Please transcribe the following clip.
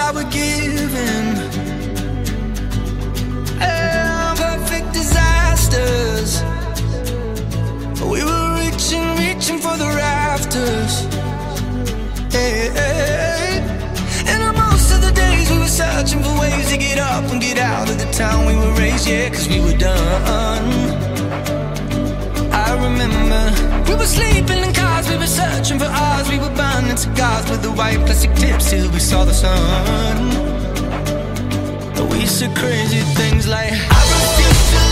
I were given him. And perfect disasters. We were reaching, reaching for the rafters. Hey, hey. And most of the days we were searching for ways to get up and get out of the town we were raised, yeah, cause we were done. I remember we were sleeping in cars, we were searching for ours, we were bound and cigars with the white plastic tips till we saw the sun. We said crazy things like I refuse to.